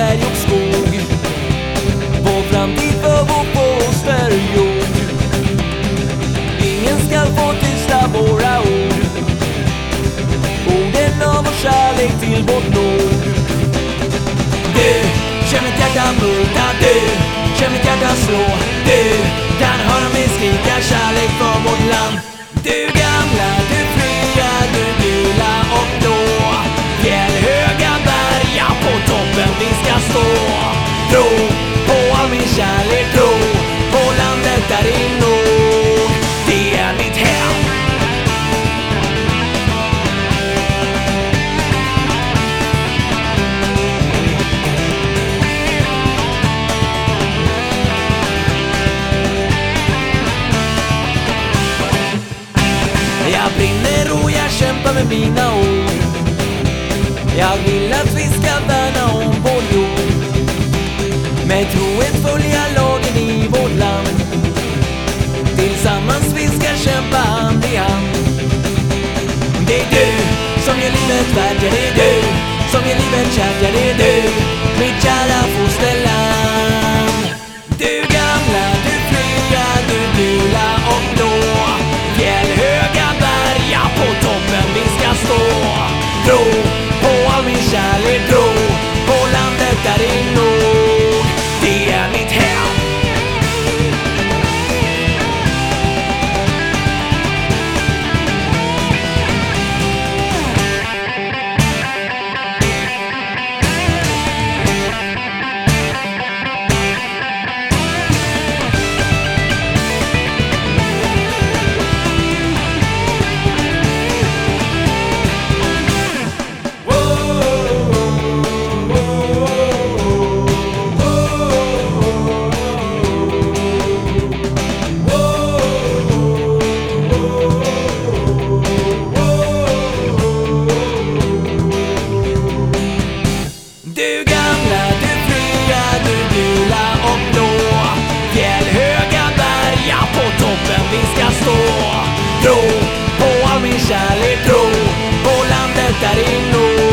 berg och skog. Vår framtid för vår fosterjord Ingen skall få tysta våra ord. Orden av vår kärlek till vårt nord. Du, känn mitt hjärta bulta Du, känn mitt hjärta slå. Du, kan höra mig skrika kärlek för vårt land. Du Tro på all min kärlek, tro på landet där i Det är mitt hem. Jag brinner och jag kämpar med mina ord. Jag vill att vi ska värna om kämpa hand i hand. Det är du som gör livet värt, ja det är du som gör livet kärt, ja det är du. Mitt kära fosterland. Du gamla, du fria, du gula och blå. Fjällhöga berg, ja på toppen vi ska stå. Tro på all min kärlek tro. På landet där i norr